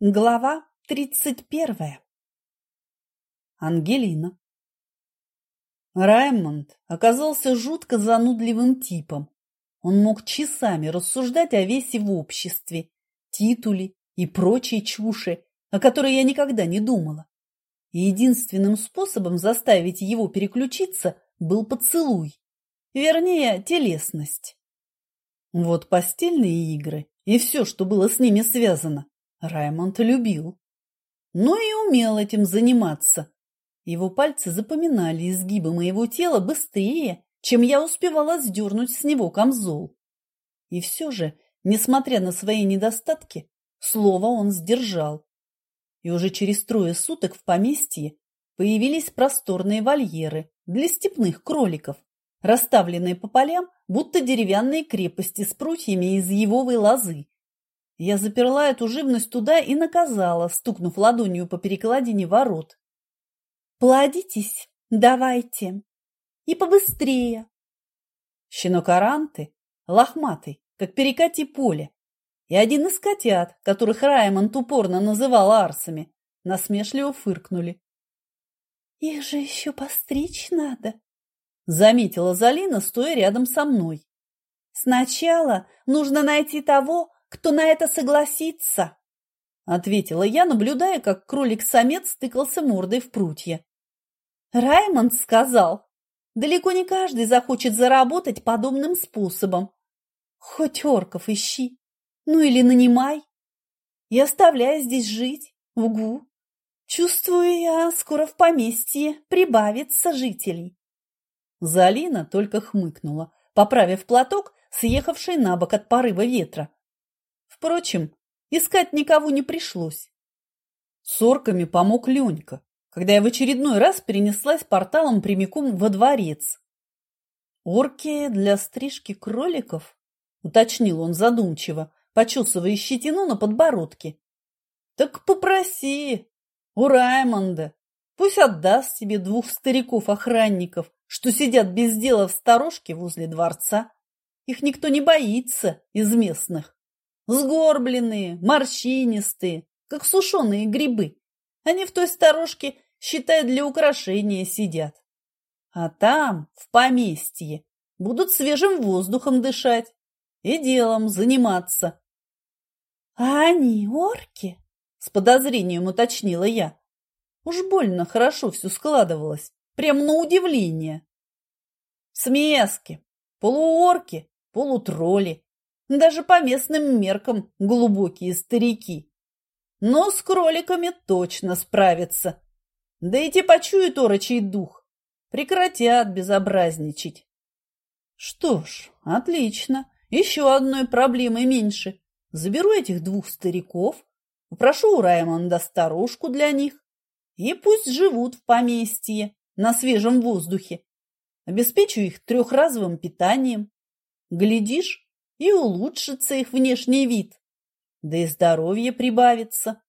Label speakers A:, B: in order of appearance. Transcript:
A: Глава тридцать первая. Ангелина. Раймонд оказался жутко занудливым типом. Он мог часами рассуждать о весе в обществе, титуле и прочей чуши, о которой я никогда не думала. И единственным способом заставить его переключиться был поцелуй, вернее, телесность. Вот постельные игры и все, что было с ними связано, Раймонд любил. Но и умел этим заниматься. Его пальцы запоминали изгибы моего тела быстрее, чем я успевала сдернуть с него камзол. И все же, несмотря на свои недостатки, слово он сдержал. И уже через трое суток в поместье появились просторные вольеры для степных кроликов, расставленные по полям, будто деревянные крепости с прутьями из евовой лозы. Я заперла эту живность туда и наказала, стукнув ладонью по перекладине ворот. «Плодитесь, давайте, и побыстрее!» Щенок Аранты, лохматый, как перекати поле, и один из котят, которых Раймонд упорно называл арсами, насмешливо фыркнули. «Их же еще постричь надо», — заметила Залина, стоя рядом со мной. «Сначала нужно найти того, кто на это согласится? Ответила я, наблюдая, как кролик-самец стыкался мордой в прутья. Раймонд сказал, далеко не каждый захочет заработать подобным способом. Хоть орков ищи, ну или нанимай. И оставляй здесь жить, угу. Чувствую я, скоро в поместье прибавится жителей. Залина только хмыкнула, поправив платок, съехавший на бок от порыва ветра. Впрочем, искать никого не пришлось. С орками помог Ленька, когда я в очередной раз перенеслась порталом прямиком во дворец. «Орки для стрижки кроликов?» – уточнил он задумчиво, почесывая щетину на подбородке. «Так попроси у Раймонда, пусть отдаст тебе двух стариков-охранников, что сидят без дела в сторожке возле дворца. Их никто не боится из местных. Сгорбленные, морщинистые, как сушеные грибы. Они в той сторожке, считай, для украшения сидят. А там, в поместье, будут свежим воздухом дышать и делом заниматься. — А они орки? — с подозрением уточнила я. Уж больно хорошо все складывалось, прямо на удивление. Смески, полуорки, полутроли, даже по местным меркам глубокие старики. Но с кроликами точно справятся. Да и те почуют орочий дух, прекратят безобразничать. Что ж, отлично, еще одной проблемой меньше. Заберу этих двух стариков, попрошу у Раймонда старушку для них, и пусть живут в поместье на свежем воздухе. Обеспечу их трехразовым питанием. Глядишь, и улучшится их внешний вид, да и здоровье прибавится.